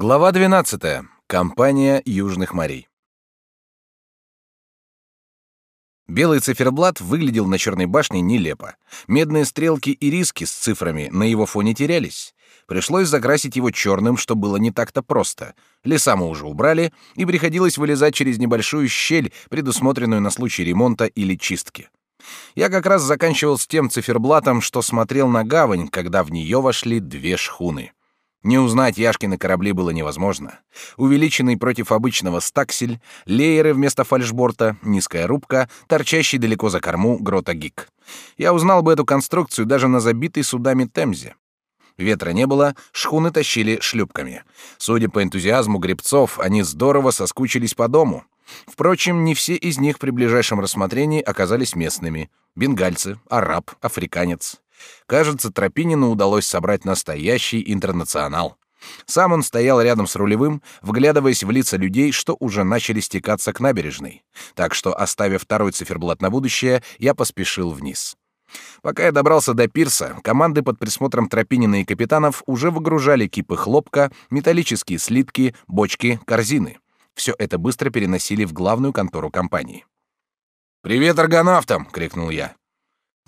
Глава 12. Компания Южных морей. Белый циферблат выглядел на черной башне нелепо. Медные стрелки и риски с цифрами на его фоне терялись. Пришлось закрасить его черным, что было не так-то просто. Леса мы уже убрали, и приходилось вылезать через небольшую щель, предусмотренную на случай ремонта или чистки. Я как раз заканчивал с тем циферблатом, что смотрел на гавань, когда в нее вошли две шхуны. Не узнать Яшкины корабли было невозможно. Увеличенный против обычного стаксель, лееры вместо фальшборта, низкая рубка, торчащий далеко за корму грота гик. Я узнал бы эту конструкцию даже на забитой судами Темзе. Ветра не было, шхуны тащили шлюпками. Судя по энтузиазму гребцов, они здорово соскучились по дому. Впрочем, не все из них при ближайшем рассмотрении оказались местными. Бенгальцы, араб, африканец. Кажется, Тропинину удалось собрать настоящий интернационал. Сам он стоял рядом с рулевым, вглядываясь в лица людей, что уже начали стекаться к набережной. Так что, оставив второй циферблат на будущее, я поспешил вниз. Пока я добрался до пирса, команды под присмотром Тропинина и капитанов уже выгружали кипы хлопка, металлические слитки, бочки, корзины. Все это быстро переносили в главную контору компании. «Привет аргонавтам!» — крикнул я.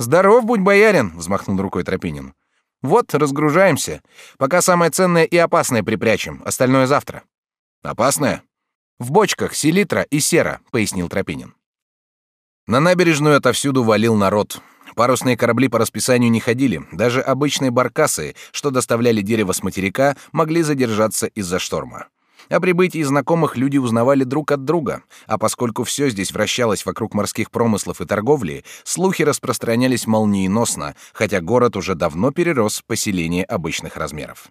«Здоров будь, боярин!» — взмахнул рукой Тропинин. «Вот, разгружаемся. Пока самое ценное и опасное припрячем, остальное завтра». «Опасное?» «В бочках селитра и сера», — пояснил Тропинин. На набережную отовсюду валил народ. Парусные корабли по расписанию не ходили, даже обычные баркасы, что доставляли дерево с материка, могли задержаться из-за шторма. О прибытии знакомых люди узнавали друг от друга, а поскольку все здесь вращалось вокруг морских промыслов и торговли, слухи распространялись молниеносно, хотя город уже давно перерос поселение обычных размеров.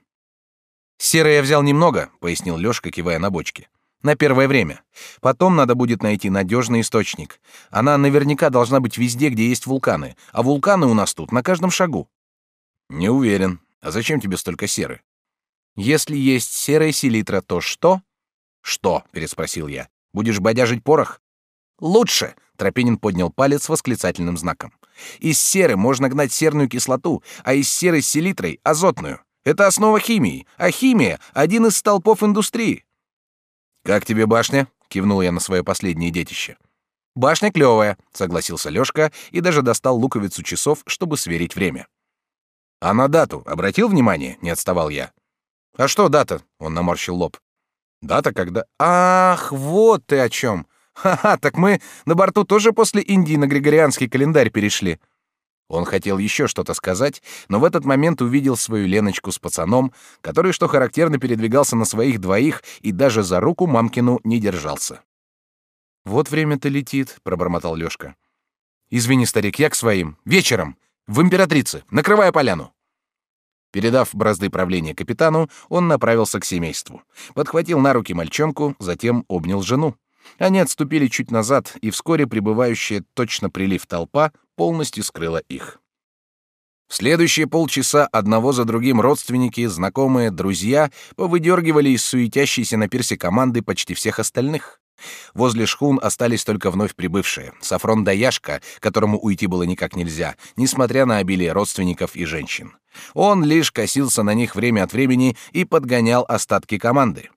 «Серое я взял немного», — пояснил Лёшка, кивая на бочки. «На первое время. Потом надо будет найти надежный источник. Она наверняка должна быть везде, где есть вулканы, а вулканы у нас тут на каждом шагу». «Не уверен. А зачем тебе столько серы?» Если есть серая селитра, то что? Что? переспросил я. Будешь бодяжить порох? Лучше. Тропинин поднял палец с восклицательным знаком. Из серы можно гнать серную кислоту, а из серы с селитрой — азотную. Это основа химии, а химия — один из столпов индустрии. «Как тебе башня?» — кивнул я на свое последнее детище. «Башня клевая», — согласился Лёшка и даже достал луковицу часов, чтобы сверить время. «А на дату обратил внимание?» — не отставал я. А что дата? Он наморщил лоб. Дата, когда... Ах, вот ты о чем. Ха-ха, так мы на борту тоже после Индии на григорианский календарь перешли. Он хотел еще что-то сказать, но в этот момент увидел свою Леночку с пацаном, который, что характерно, передвигался на своих двоих и даже за руку мамкину не держался. «Вот время-то летит», — пробормотал Лёшка. «Извини, старик, я к своим. Вечером. В императрице. Накрывая поляну». Передав бразды правления капитану, он направился к семейству. Подхватил на руки мальчонку, затем обнял жену. Они отступили чуть назад, и вскоре прибывающая точно прилив толпа полностью скрыла их. В следующие полчаса одного за другим родственники, знакомые, друзья повыдергивали из суетящейся на пирсе команды почти всех остальных. Возле шхун остались только вновь прибывшие. Сафрон Даяшка, которому уйти было никак нельзя, несмотря на обилие родственников и женщин. Он лишь косился на них время от времени и подгонял остатки команды.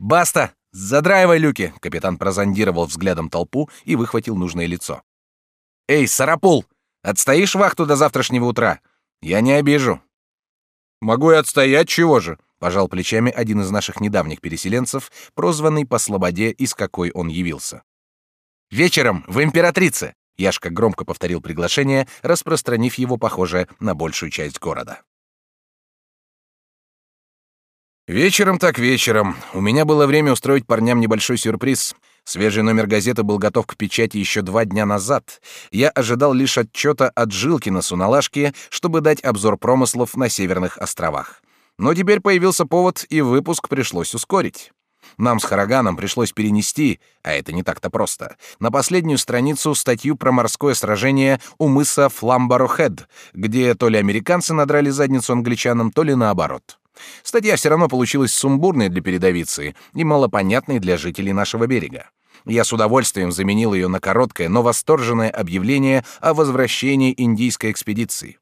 «Баста! Задраивай люки!» — капитан прозондировал взглядом толпу и выхватил нужное лицо. «Эй, Сарапул! Отстоишь вахту до завтрашнего утра? Я не обижу». «Могу и отстоять, чего же?» — пожал плечами один из наших недавних переселенцев, прозванный по слободе, из какой он явился. «Вечером в Императрице!» Яшка громко повторил приглашение, распространив его, похоже, на большую часть города. Вечером так вечером. У меня было время устроить парням небольшой сюрприз. Свежий номер газеты был готов к печати еще два дня назад. Я ожидал лишь отчета от Жилкина с Уналашки, чтобы дать обзор промыслов на Северных островах. Но теперь появился повод, и выпуск пришлось ускорить. Нам с Хараганом пришлось перенести, а это не так-то просто, на последнюю страницу статью про морское сражение у мыса Фламбаро-Хед, где то ли американцы надрали задницу англичанам, то ли наоборот. Статья все равно получилась сумбурной для передовицы и малопонятной для жителей нашего берега. Я с удовольствием заменил ее на короткое, но восторженное объявление о возвращении индийской экспедиции.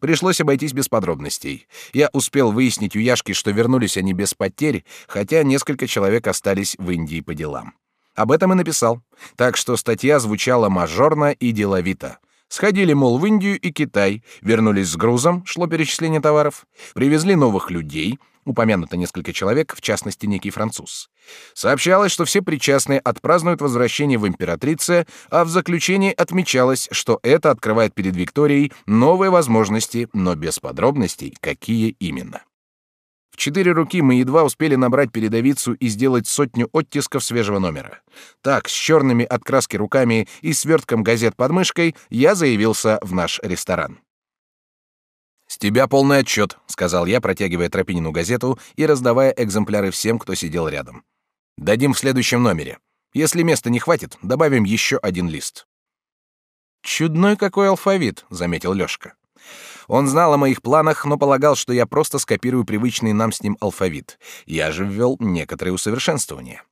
Пришлось обойтись без подробностей. Я успел выяснить у Яшки, что вернулись они без потерь, хотя несколько человек остались в Индии по делам. Об этом и написал. Так что статья звучала мажорно и деловито. Сходили, мол, в Индию и Китай, вернулись с грузом, шло перечисление товаров, привезли новых людей, упомянуто несколько человек, в частности, некий француз. Сообщалось, что все причастные отпразднуют возвращение в императрице, а в заключении отмечалось, что это открывает перед Викторией новые возможности, но без подробностей, какие именно. Четыре руки мы едва успели набрать передовицу и сделать сотню оттисков свежего номера. Так, с черными от краски руками и свертком газет под мышкой, я заявился в наш ресторан. «С тебя полный отчет», — сказал я, протягивая Тропинину газету и раздавая экземпляры всем, кто сидел рядом. «Дадим в следующем номере. Если места не хватит, добавим еще один лист». «Чудной какой алфавит», — заметил Лёшка. Он знал о моих планах, но полагал, что я просто скопирую привычный нам с ним алфавит. Я же ввел некоторые усовершенствования.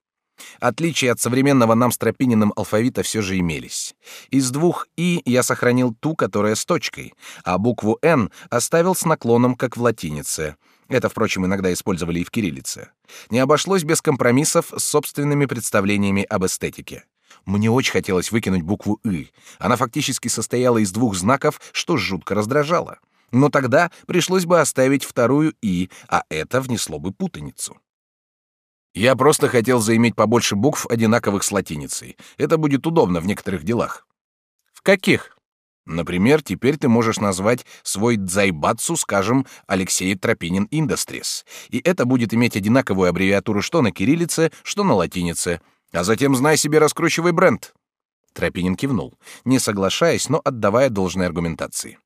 Отличия от современного нам с Тропининым алфавита все же имелись. Из двух «и» я сохранил ту, которая с точкой, а букву «н» оставил с наклоном, как в латинице. Это, впрочем, иногда использовали и в кириллице. Не обошлось без компромиссов с собственными представлениями об эстетике. Мне очень хотелось выкинуть букву «ы». Она фактически состояла из двух знаков, что жутко раздражало. Но тогда пришлось бы оставить вторую «и», а это внесло бы путаницу. Я просто хотел заиметь побольше букв, одинаковых с латиницей. Это будет удобно в некоторых делах. В каких? Например, теперь ты можешь назвать свой дзайбатсу, скажем, Алексей Тропинин Industries, и это будет иметь одинаковую аббревиатуру что на кириллице, что на латинице, а затем знай себе раскручивай бренд. Тропинин кивнул, не соглашаясь, но отдавая должной аргументации.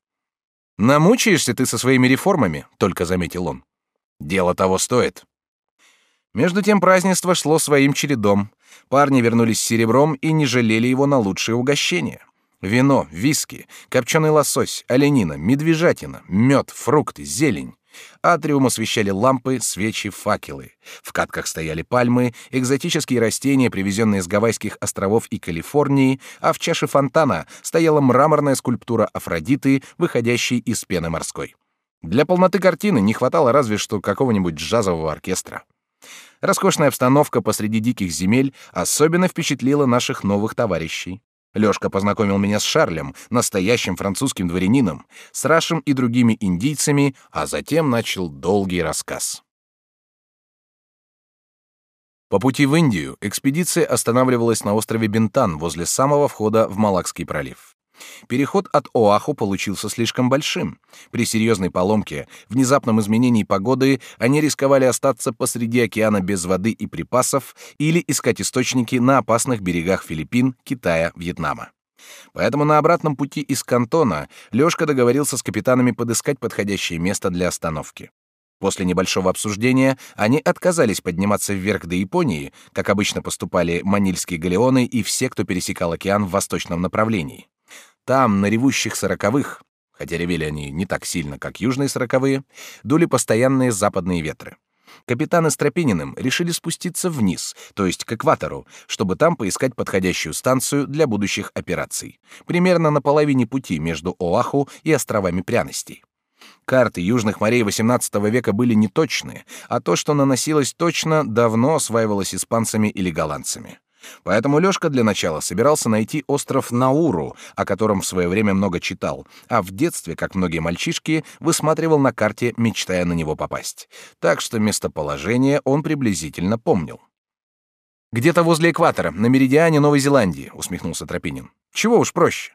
Намучаешься ты со своими реформами, только заметил он. Дело того стоит. Между тем празднество шло своим чередом. Парни вернулись с серебром и не жалели его на лучшие угощения. Вино, виски, копченый лосось, оленина, медвежатина, мед, фрукты, зелень. Атриум освещали лампы, свечи, факелы. В катках стояли пальмы, экзотические растения, привезенные с Гавайских островов и Калифорнии, а в чаше фонтана стояла мраморная скульптура Афродиты, выходящей из пены морской. Для полноты картины не хватало разве что какого-нибудь джазового оркестра. Роскошная обстановка посреди диких земель особенно впечатлила наших новых товарищей. Лёшка познакомил меня с Шарлем, настоящим французским дворянином, с Рашем и другими индийцами, а затем начал долгий рассказ. По пути в Индию экспедиция останавливалась на острове Бентан возле самого входа в Малакский пролив. Переход от Оаху получился слишком большим. При серьезной поломке, внезапном изменении погоды, они рисковали остаться посреди океана без воды и припасов или искать источники на опасных берегах Филиппин, Китая, Вьетнама. Поэтому на обратном пути из Кантона Лёшка договорился с капитанами подыскать подходящее место для остановки. После небольшого обсуждения они отказались подниматься вверх до Японии, как обычно поступали манильские галеоны и все, кто пересекал океан в восточном направлении. Там, на ревущих сороковых, хотя ревели они не так сильно, как южные сороковые, дули постоянные западные ветры. Капитаны с Тропининым решили спуститься вниз, то есть к экватору, чтобы там поискать подходящую станцию для будущих операций, примерно на половине пути между Оаху и островами пряностей. Карты южных морей XVIII века были неточные, а то, что наносилось точно, давно осваивалось испанцами или голландцами. Поэтому Лёшка для начала собирался найти остров Науру, о котором в свое время много читал, а в детстве, как многие мальчишки, высматривал на карте, мечтая на него попасть. Так что местоположение он приблизительно помнил. «Где-то возле экватора, на меридиане Новой Зеландии», — усмехнулся Тропинин. «Чего уж проще».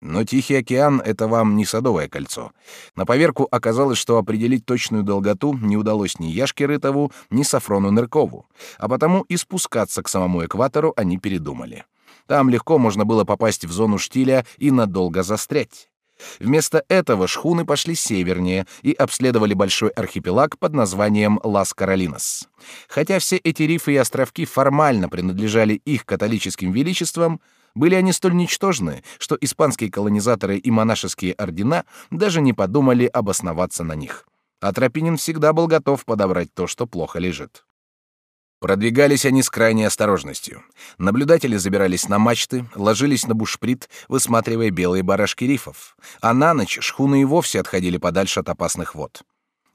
Но Тихий океан — это вам не Садовое кольцо. На поверку оказалось, что определить точную долготу не удалось ни Яшке Рытову, ни Сафрону Ныркову, а потому и спускаться к самому экватору они передумали. Там легко можно было попасть в зону штиля и надолго застрять. Вместо этого шхуны пошли севернее и обследовали большой архипелаг под названием Лас-Каролинас. Хотя все эти рифы и островки формально принадлежали их католическим величествам, были они столь ничтожны, что испанские колонизаторы и монашеские ордена даже не подумали обосноваться на них. А Тропинин всегда был готов подобрать то, что плохо лежит. Продвигались они с крайней осторожностью. Наблюдатели забирались на мачты, ложились на бушприт, высматривая белые барашки рифов, а на ночь шхуны и вовсе отходили подальше от опасных вод.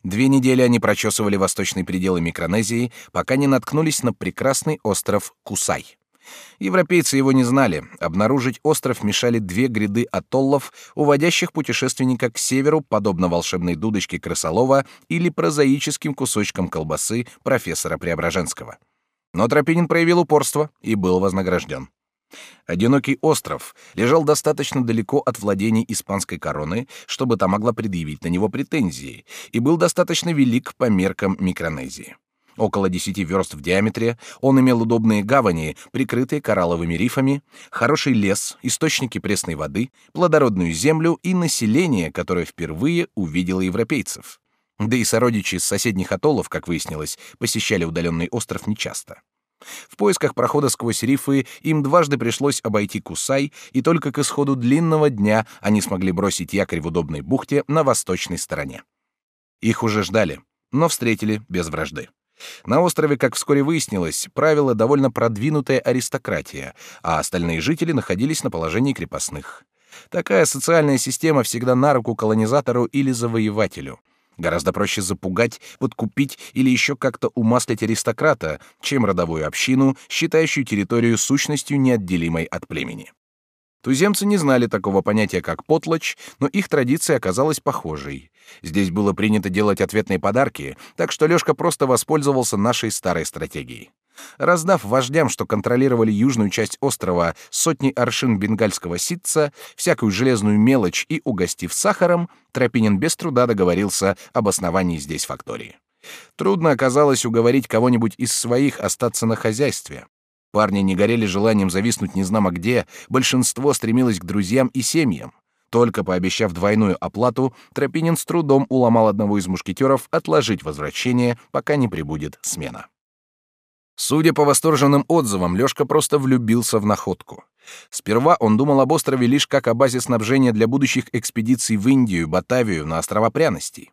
Две недели они прочесывали восточные пределы Микронезии, пока не наткнулись на прекрасный остров Кусай. Европейцы его не знали. Обнаружить остров мешали две гряды атоллов, уводящих путешественника к северу, подобно волшебной дудочке крысолова или прозаическим кусочкам колбасы профессора Преображенского. Но Тропинин проявил упорство и был вознагражден. Одинокий остров лежал достаточно далеко от владений испанской короны, чтобы та могла предъявить на него претензии, и был достаточно велик по меркам Микронезии. Около десяти верст в диаметре, он имел удобные гавани, прикрытые коралловыми рифами, хороший лес, источники пресной воды, плодородную землю и население, которое впервые увидело европейцев. Да и сородичи с соседних атоллов, как выяснилось, посещали удаленный остров нечасто. В поисках прохода сквозь рифы им дважды пришлось обойти Кусай, и только к исходу длинного дня они смогли бросить якорь в удобной бухте на восточной стороне. Их уже ждали, но встретили без вражды. На острове, как вскоре выяснилось, правила довольно продвинутая аристократия, а остальные жители находились на положении крепостных. Такая социальная система всегда на руку колонизатору или завоевателю. Гораздо проще запугать, подкупить или еще как-то умаслить аристократа, чем родовую общину, считающую территорию сущностью неотделимой от племени. Туземцы не знали такого понятия, как потлочь, но их традиция оказалась похожей. Здесь было принято делать ответные подарки, так что Лёшка просто воспользовался нашей старой стратегией. Раздав вождям, что контролировали южную часть острова, сотни аршин бенгальского ситца, всякую железную мелочь и угостив сахаром, Тропинин без труда договорился об основании здесь фактории. Трудно оказалось уговорить кого-нибудь из своих остаться на хозяйстве. Парни не горели желанием зависнуть незнамо где, большинство стремилось к друзьям и семьям. Только пообещав двойную оплату, Тропинин с трудом уломал одного из мушкетеров отложить возвращение, пока не прибудет смена. Судя по восторженным отзывам, Лёшка просто влюбился в находку. Сперва он думал об острове лишь как о базе снабжения для будущих экспедиций в Индию, Батавию, на острова пряностей.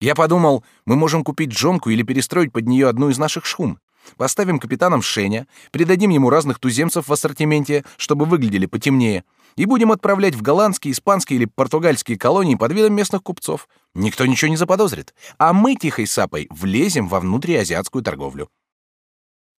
Я подумал, мы можем купить джонку или перестроить под нее одну из наших шхун. Поставим капитаном Шеня, придадим ему разных туземцев в ассортименте, чтобы выглядели потемнее, и будем отправлять в голландские, испанские или португальские колонии под видом местных купцов. Никто ничего не заподозрит. А мы тихой сапой влезем во внутриазиатскую торговлю.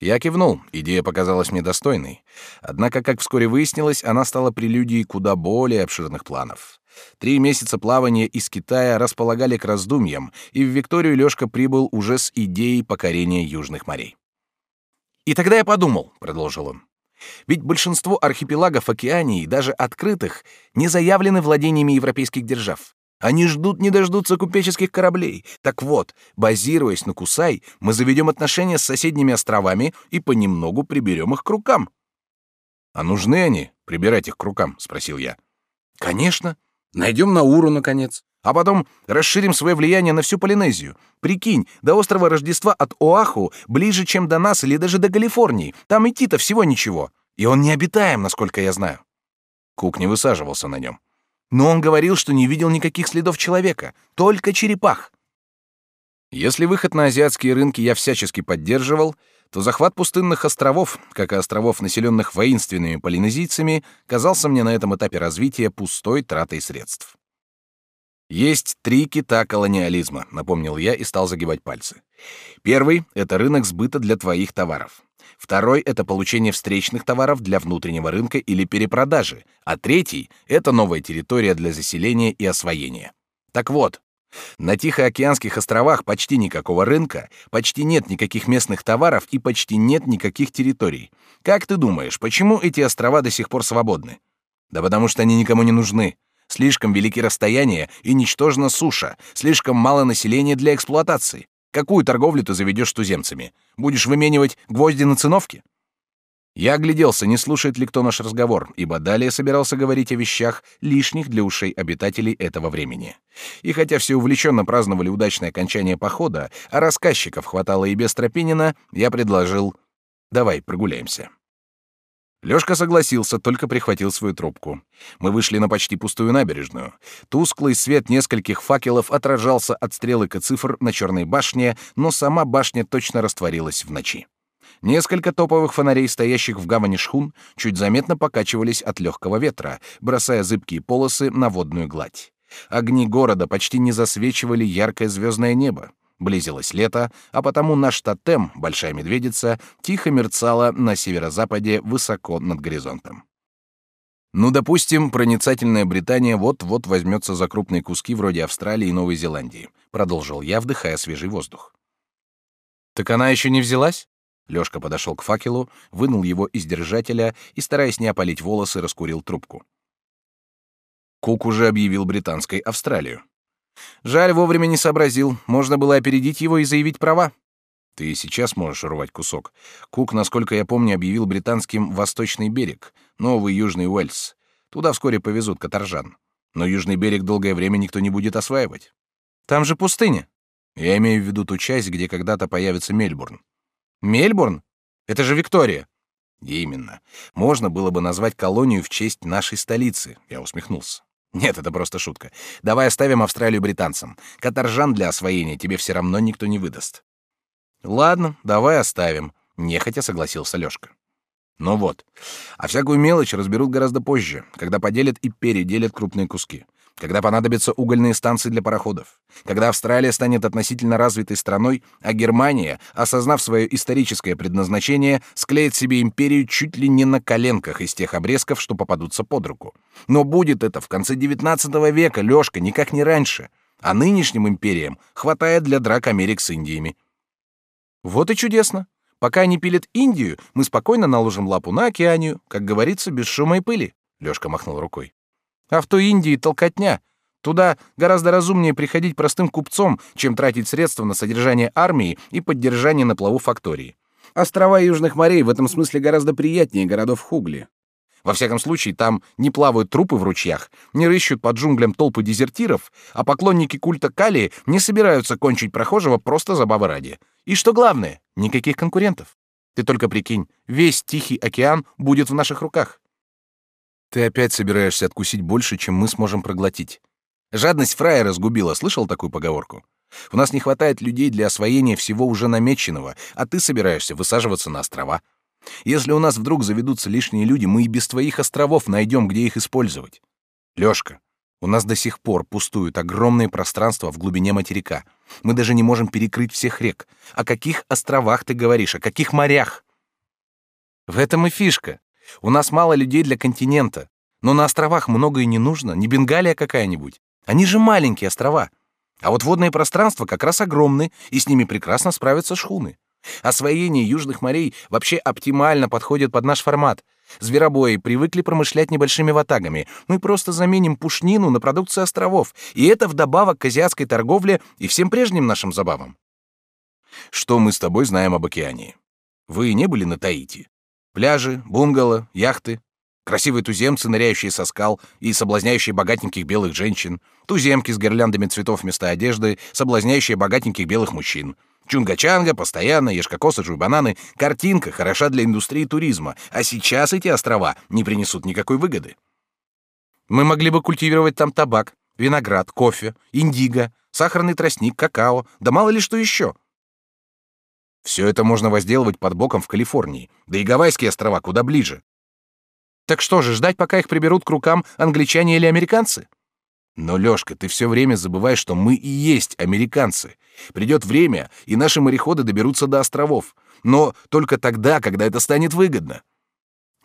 Я кивнул, идея показалась мне достойной. Однако, как вскоре выяснилось, она стала прелюдией куда более обширных планов. Три месяца плавания из Китая располагали к раздумьям, и в Викторию Лёшка прибыл уже с идеей покорения южных морей. И тогда я подумал, продолжил он, ведь большинство архипелагов Океании, даже открытых, не заявлены владениями европейских держав. Они ждут не дождутся купеческих кораблей. Так вот, базируясь на Кусай, мы заведем отношения с соседними островами и понемногу приберем их к рукам. А нужны они, прибирать их к рукам, спросил я. Конечно. Найдем Науру, наконец. А потом расширим свое влияние на всю Полинезию. Прикинь, до острова Рождества от Оаху ближе, чем до нас или даже до Калифорнии. Там идти-то всего ничего. И он не обитаем, насколько я знаю. Кук не высаживался на нем. Но он говорил, что не видел никаких следов человека, только черепах. Если выход на азиатские рынки я всячески поддерживал, то захват пустынных островов, как и островов, населенных воинственными полинезийцами, казался мне на этом этапе развития пустой тратой средств. Есть три кита колониализма, напомнил я и стал загибать пальцы. Первый — это рынок сбыта для твоих товаров. Второй — это получение встречных товаров для внутреннего рынка или перепродажи. А третий — это новая территория для заселения и освоения. Так вот, на Тихоокеанских островах почти никакого рынка, почти нет никаких местных товаров и почти нет никаких территорий. Как ты думаешь, почему эти острова до сих пор свободны? Да потому что они никому не нужны. Слишком велики расстояния и ничтожна суша, слишком мало населения для эксплуатации. Какую торговлю ты заведешь с туземцами? Будешь выменивать гвозди на циновки? Я огляделся, не слушает ли кто наш разговор, ибо далее собирался говорить о вещах, лишних для ушей обитателей этого времени. И хотя все увлеченно праздновали удачное окончание похода, а рассказчиков хватало и без Тропинина, я предложил «давай прогуляемся». Лёшка согласился, только прихватил свою трубку. Мы вышли на почти пустую набережную. Тусклый свет нескольких факелов отражался от стрелок и цифр на черной башне, но сама башня точно растворилась в ночи. Несколько топовых фонарей, стоящих в гавани шхун, чуть заметно покачивались от легкого ветра, бросая зыбкие полосы на водную гладь. Огни города почти не засвечивали яркое звездное небо. Близилось лето, а потому наш тотем, Большая Медведица, тихо мерцала на северо-западе высоко над горизонтом. Ну, допустим, проницательная Британия вот-вот возьмется за крупные куски вроде Австралии и Новой Зеландии, продолжил я, вдыхая свежий воздух. Так она еще не взялась? Лёшка подошел к факелу, вынул его из держателя и, стараясь не опалить волосы, раскурил трубку. Кук уже объявил британской Австралию. Жаль, вовремя не сообразил. Можно было опередить его и заявить права. Ты сейчас можешь урвать кусок. Кук, насколько я помню, объявил британским Восточный берег, Новый Южный Уэльс. Туда вскоре повезут каторжан. Но Южный берег долгое время никто не будет осваивать. Там же пустыня. Я имею в виду ту часть, где когда-то появится Мельбурн. Мельбурн? Это же Виктория. Именно. Можно было бы назвать колонию в честь нашей столицы. Я усмехнулся. Нет, это просто шутка. Давай оставим Австралию британцам. Каторжан для освоения тебе все равно никто не выдаст. Ладно, давай оставим, нехотя согласился Лёшка. Ну вот. А всякую мелочь разберут гораздо позже, когда поделят и переделят крупные куски когда понадобятся угольные станции для пароходов, когда Австралия станет относительно развитой страной, а Германия, осознав свое историческое предназначение, склеит себе империю чуть ли не на коленках из тех обрезков, что попадутся под руку. Но будет это в конце XIX века, Лёшка, никак не раньше. А нынешним империям хватает для драк Америк с Индиями. Вот и чудесно. Пока они пилят Индию, мы спокойно наложим лапу на Океанию, как говорится, без шума и пыли. Лёшка махнул рукой. А в той Индии толкотня. Туда гораздо разумнее приходить простым купцом, чем тратить средства на содержание армии и поддержание на плаву фактории. Острова Южных морей в этом смысле гораздо приятнее городов Хугли. Во всяком случае, там не плавают трупы в ручьях, не рыщут под джунглям толпы дезертиров, а поклонники культа Калии не собираются кончить прохожего просто забавы ради. И что главное, никаких конкурентов. Ты только прикинь, весь Тихий океан будет в наших руках. Ты опять собираешься откусить больше, чем мы сможем проглотить. Жадность фраера разгубила, слышал такую поговорку? У нас не хватает людей для освоения всего уже намеченного, а ты собираешься высаживаться на острова. Если у нас вдруг заведутся лишние люди, мы и без твоих островов найдем, где их использовать. Лёшка, у нас до сих пор пустуют огромные пространства в глубине материка. Мы даже не можем перекрыть всех рек. О каких островах ты говоришь? О каких морях? В этом и фишка. У нас мало людей для континента, но на островах много и не нужно, не Бенгалия какая-нибудь. Они же маленькие острова. А вот водные пространства как раз огромны, и с ними прекрасно справятся шхуны. Освоение южных морей вообще оптимально подходит под наш формат. Зверобои привыкли промышлять небольшими ватагами. Мы просто заменим пушнину на продукцию островов, и это вдобавок к азиатской торговле и всем прежним нашим забавам. Что мы с тобой знаем об океане? Вы не были на Таити? Пляжи, бунгало, яхты, красивые туземцы, ныряющие со скал и соблазняющие богатеньких белых женщин, туземки с гирляндами цветов вместо одежды, соблазняющие богатеньких белых мужчин. Чунга-чанга, постоянно, ешкокосы, жуй-бананы. Картинка хороша для индустрии туризма, а сейчас эти острова не принесут никакой выгоды. Мы могли бы культивировать там табак, виноград, кофе, индиго, сахарный тростник, какао, да мало ли что еще. Все это можно возделывать под боком в Калифорнии, да и Гавайские острова куда ближе. Так что же, ждать, пока их приберут к рукам англичане или американцы? Но, Лёшка, ты все время забываешь, что мы и есть американцы. Придет время, и наши мореходы доберутся до островов. Но только тогда, когда это станет выгодно.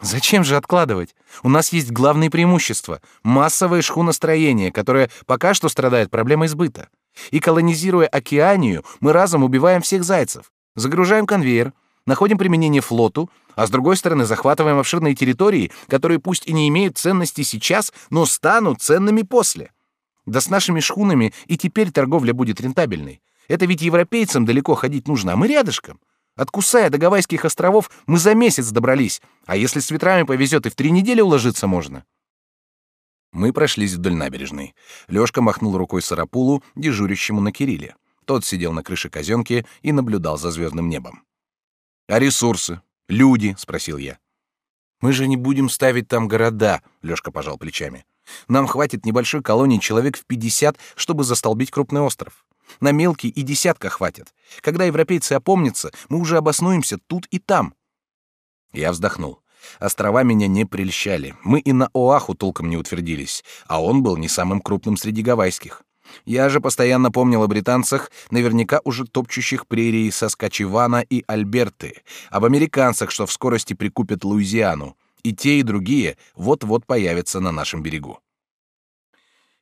Зачем же откладывать? У нас есть главное преимущество — массовое шхуностроение, которое пока что страдает проблемой сбыта. И колонизируя океанию, мы разом убиваем всех зайцев. Загружаем конвейер, находим применение флоту, а с другой стороны захватываем обширные территории, которые пусть и не имеют ценности сейчас, но станут ценными после. Да с нашими шхунами и теперь торговля будет рентабельной. Это ведь европейцам далеко ходить нужно, а мы рядышком. От Кусая до Гавайских островов мы за месяц добрались, а если с ветрами повезет, и в три недели уложиться можно. Мы прошлись вдоль набережной. Лёшка махнул рукой Сарапулу, дежурящему на Кирилле. Тот сидел на крыше казенки и наблюдал за звездным небом. «А ресурсы? Люди?» — спросил я. Мы же не будем ставить там города, Лёшка пожал плечами. Нам хватит небольшой колонии человек в 50, чтобы застолбить крупный остров. На мелкий и десятка хватит. Когда европейцы опомнятся, мы уже обоснуемся тут и там. Я вздохнул. Острова меня не прельщали. Мы и на Оаху толком не утвердились, а он был не самым крупным среди гавайских. Я же постоянно помнил о британцах, наверняка уже топчущих прерии Саскачевана и Альберты, об американцах, что в скорости прикупят Луизиану, и те, и другие вот-вот появятся на нашем берегу.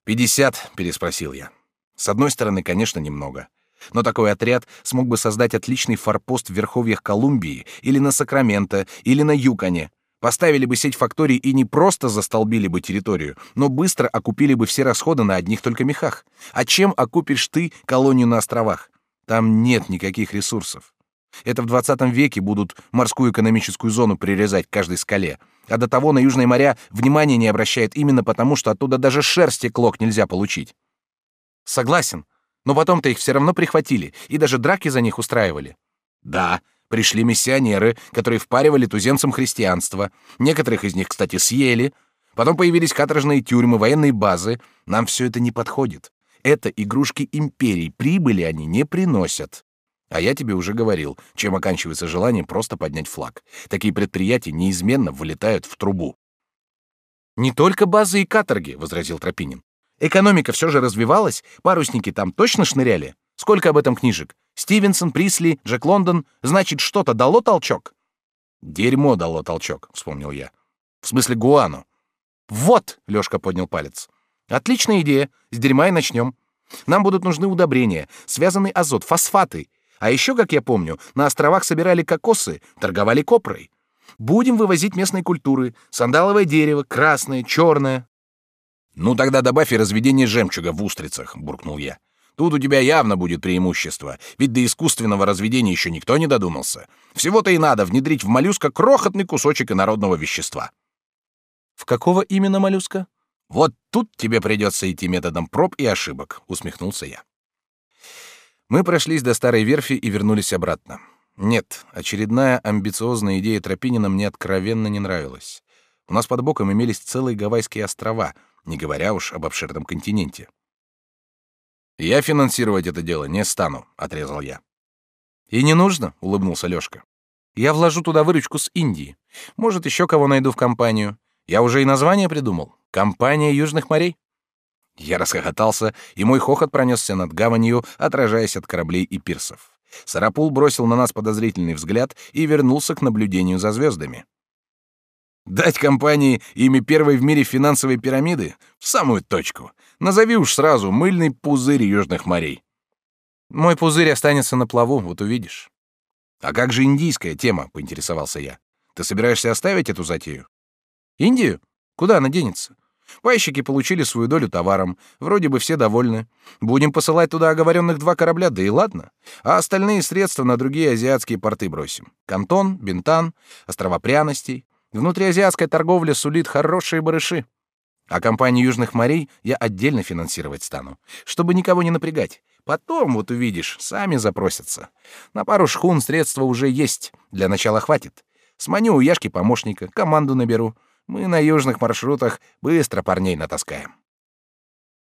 «Пятьдесят?» — переспросил я. С одной стороны, конечно, немного. Но такой отряд смог бы создать отличный форпост в верховьях Колумбии или на Сакраменто, или на Юконе. Поставили бы сеть факторий и не просто застолбили бы территорию, но быстро окупили бы все расходы на одних только мехах. А чем окупишь ты колонию на островах? Там нет никаких ресурсов. Это в 20 веке будут морскую экономическую зону прирезать к каждой скале. А до того на Южные моря внимания не обращает именно потому, что оттуда даже шерсти клок нельзя получить. Согласен. Но потом-то их все равно прихватили, и даже драки за них устраивали. Да, пришли миссионеры, которые впаривали туземцам христианство. Некоторых из них, кстати, съели. Потом появились каторжные тюрьмы, военные базы. Нам все это не подходит. Это игрушки империй, прибыли они не приносят. А я тебе уже говорил, чем оканчивается желание просто поднять флаг. Такие предприятия неизменно вылетают в трубу. Не только базы и каторги, возразил Тропинин. Экономика все же развивалась, парусники там точно шныряли. Сколько об этом книжек? Стивенсон, Присли, Джек Лондон. Значит, что-то дало толчок? Дерьмо дало толчок, вспомнил я. В смысле гуану. Вот, Лёшка поднял палец. Отличная идея. С дерьма и начнем. Нам будут нужны удобрения, связанный азот, фосфаты. А еще, как я помню, на островах собирали кокосы, торговали копрой. Будем вывозить местные культуры: сандаловое дерево, красное, черное. Ну тогда добавь и разведение жемчуга в устрицах, буркнул я. Тут у тебя явно будет преимущество, ведь до искусственного разведения еще никто не додумался. Всего-то и надо внедрить в моллюска крохотный кусочек инородного вещества. В какого именно моллюска? Вот тут тебе придется идти методом проб и ошибок, усмехнулся я. Мы прошлись до старой верфи и вернулись обратно. Нет, очередная амбициозная идея Тропинина мне откровенно не нравилась. У нас под боком имелись целые Гавайские острова — не говоря уж об обширном континенте. «Я финансировать это дело не стану», — отрезал я. «И не нужно», — улыбнулся Лёшка. «Я вложу туда выручку с Индии. Может, еще кого найду в компанию. Я уже и название придумал. Компания Южных морей». Я расхохотался, и мой хохот пронесся над гаванью, отражаясь от кораблей и пирсов. Сарапул бросил на нас подозрительный взгляд и вернулся к наблюдению за звездами. Дать компании имя первой в мире финансовой пирамиды в самую точку. Назови уж сразу мыльный пузырь южных морей. Мой пузырь останется на плаву, вот увидишь. А как же индийская тема, поинтересовался я. Ты собираешься оставить эту затею? Индию? Куда она денется? Пайщики получили свою долю товаром, вроде бы все довольны. Будем посылать туда оговоренных два корабля, да и ладно. А остальные средства на другие азиатские порты бросим. Кантон, Бинтан, острова пряностей. Внутриазиатская торговля сулит хорошие барыши. А компанию Южных морей я отдельно финансировать стану, чтобы никого не напрягать. Потом, вот увидишь, сами запросятся. На пару шхун средства уже есть, для начала хватит. Сманю у Яшки помощника, команду наберу. Мы на южных маршрутах быстро парней натаскаем.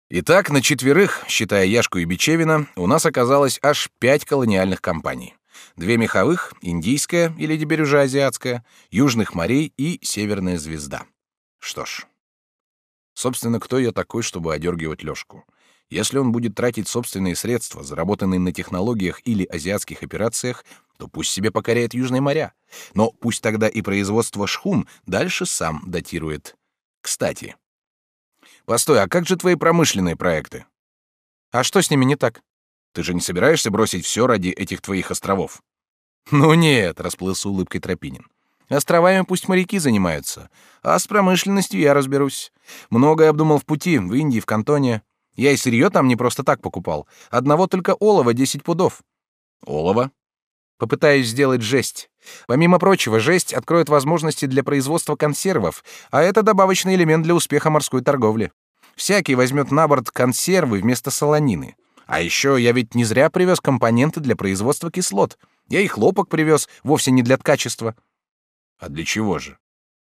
Итак, на четверых, считая Яшку и Бичевина, у нас оказалось аж пять колониальных компаний. Две меховых, индийская или теперь уже азиатская, южных морей и северная звезда. Что ж, собственно, кто я такой, чтобы одергивать Лёшку? Если он будет тратить собственные средства, заработанные на технологиях или азиатских операциях, то пусть себе покоряет южные моря. Но пусть тогда и производство шхун дальше сам датирует. Кстати. Постой, а как же твои промышленные проекты? А что с ними не так? Ты же не собираешься бросить все ради этих твоих островов? Ну нет, расплылся улыбкой Тропинин. Островами пусть моряки занимаются, а с промышленностью я разберусь. Многое обдумал в пути, в Индии, в Кантоне. Я и сырье там не просто так покупал. Одного только олова 10 пудов. Олова? Попытаюсь сделать жесть. Помимо прочего, жесть откроет возможности для производства консервов, а это добавочный элемент для успеха морской торговли. Всякий возьмет на борт консервы вместо солонины. А еще я ведь не зря привез компоненты для производства кислот. Я и хлопок привез, вовсе не для ткачества. А для чего же?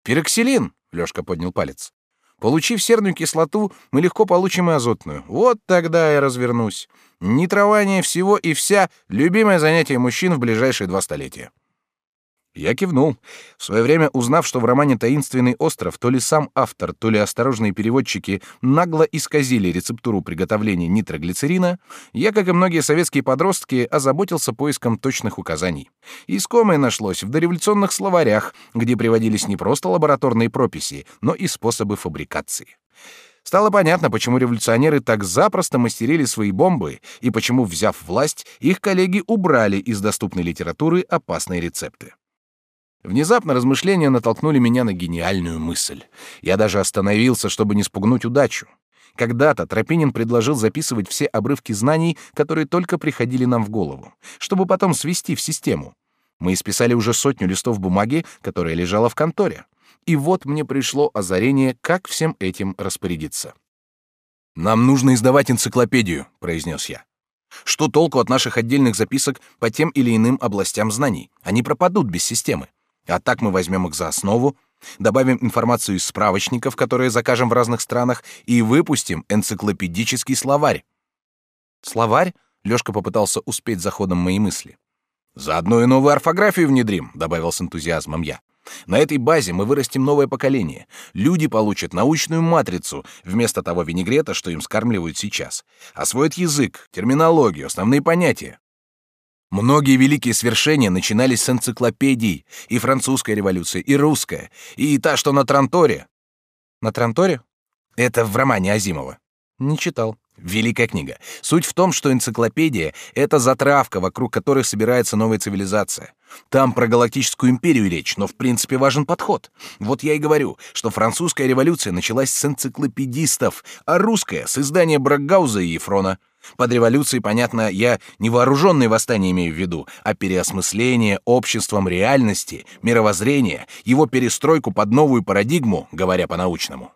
Пироксилин, Лёшка поднял палец. Получив серную кислоту, мы легко получим и азотную. Вот тогда я развернусь. Нитрование всего и вся — любимое занятие мужчин в ближайшие два столетия. Я кивнул. В свое время, узнав, что в романе «Таинственный остров» то ли сам автор, то ли осторожные переводчики нагло исказили рецептуру приготовления нитроглицерина, я, как и многие советские подростки, озаботился поиском точных указаний. Искомое нашлось в дореволюционных словарях, где приводились не просто лабораторные прописи, но и способы фабрикации. Стало понятно, почему революционеры так запросто мастерили свои бомбы и почему, взяв власть, их коллеги убрали из доступной литературы опасные рецепты. Внезапно размышления натолкнули меня на гениальную мысль. Я даже остановился, чтобы не спугнуть удачу. Когда-то Тропинин предложил записывать все обрывки знаний, которые только приходили нам в голову, чтобы потом свести в систему. Мы исписали уже сотню листов бумаги, которая лежала в конторе. И вот мне пришло озарение, как всем этим распорядиться. «Нам нужно издавать энциклопедию», — произнес я. «Что толку от наших отдельных записок по тем или иным областям знаний? Они пропадут без системы. А так мы возьмем их за основу, добавим информацию из справочников, которые закажем в разных странах, и выпустим энциклопедический словарь. Словарь? Лёшка попытался успеть за ходом моей мысли. Заодно и новую орфографию внедрим, добавил с энтузиазмом я. На этой базе мы вырастим новое поколение. Люди получат научную матрицу вместо того винегрета, что им скармливают сейчас. Освоят язык, терминологию, основные понятия. Многие великие свершения начинались с энциклопедий, и французская революция, и русская, и та, что на Транторе. На Транторе? Это в романе Азимова. Не читал. Великая книга. Суть в том, что энциклопедия — это затравка, вокруг которой собирается новая цивилизация. Там про галактическую империю речь, но в принципе важен подход. Вот я и говорю, что французская революция началась с энциклопедистов, а русская — с издания Брагауза и Ефрона. Под революцией, понятно, я не вооруженные восстания имею в виду, а переосмысление обществом реальности, мировоззрения, его перестройку под новую парадигму, говоря по-научному.